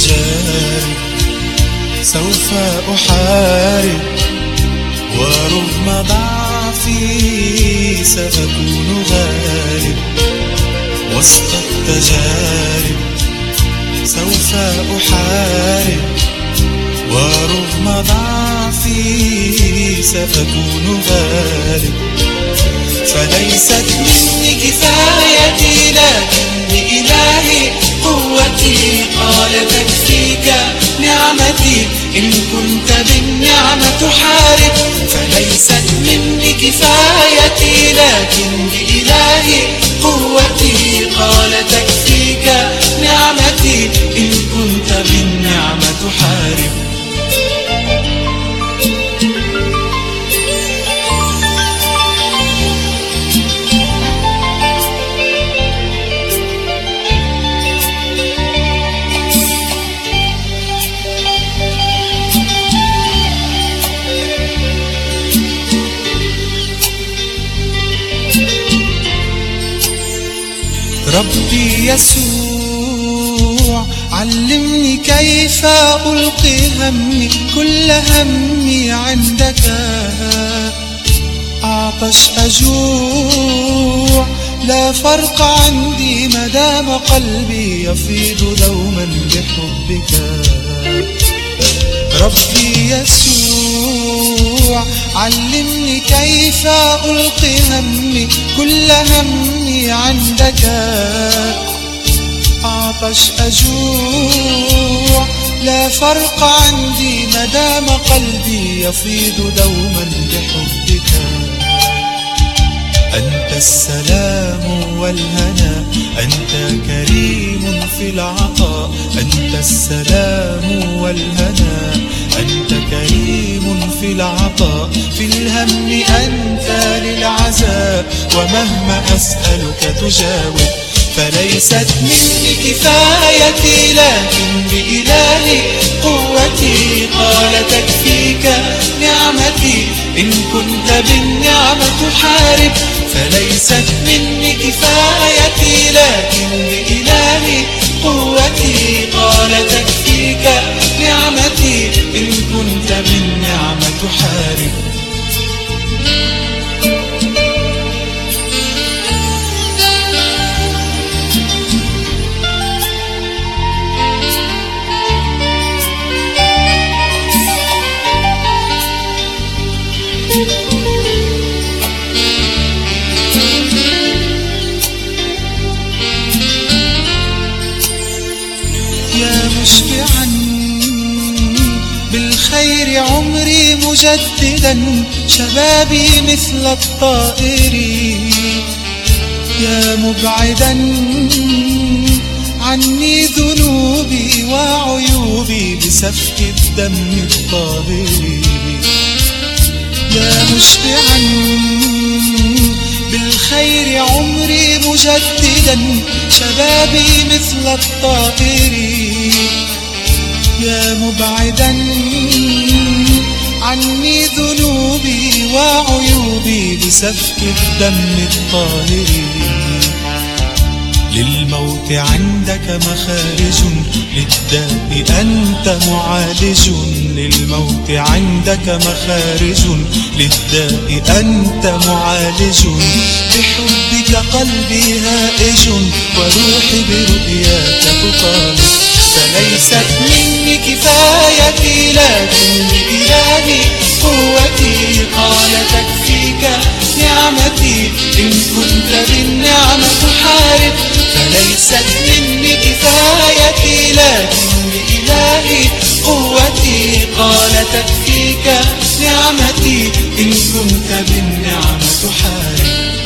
التجارب سوف أحارب ورغم ضعفي سأكون غالب وسط التجارب. سوف أحارب ورغم ضعفي سأكون غالب فليست مني كفايتي لكن بإلهي قوتي تكفيك نعمتي إن كنت بالنعمة تحارب فليست مني كفايتي لكن بإلهي قوتي قال تكفيك ربي يسوع علمني كيف ألقي همي كل همي عندك. أعطش أجوع لا فرق عندي مدام قلبي يفيض دوما بحبك. ربي يسوع علمني كيف ألقي همي كل همي عندك. أعطش أجوع. لا فرق عندي مدام قلبي يفيض دوما بحبك. أنت السلام والهنا. أنت كريم في العطاء. أنت السلام والهنا. العطاء في الهم أنت للعزاء ومهما أسألك تجاوب فليست مني كفايتي لكن بإلهي قوتي قال تكفيك نعمتي إن كنت بالنعمة تحارب فليست مني كفايتي بالنعمة تحارب بالخير عمري مجددا شبابي مثل الطائر. يا مبعدا عني ذنوبي وعيوبي بسفك الدم الطاهر يا مشبعا بالخير عمري مجددا شبابي مثل الطائر. يا مبعدا عني ذنوبي وعيوبي بسفك الدم الطاهر. للموت عندك مخارج للداء أنت معالج. للموت عندك مخارج للداء أنت معالج. بحبك قلبي هائج وروحي برؤياك تطالب فليست مني كفايتي لكن بإلهي قوتي قال تكفيك نعمتي. إن كنت بالنعمة تحارب فليست مني كفايتي. لكن بإلهي قوتي قال تكفيك نعمتي. إن كنت بالنعمة تحارب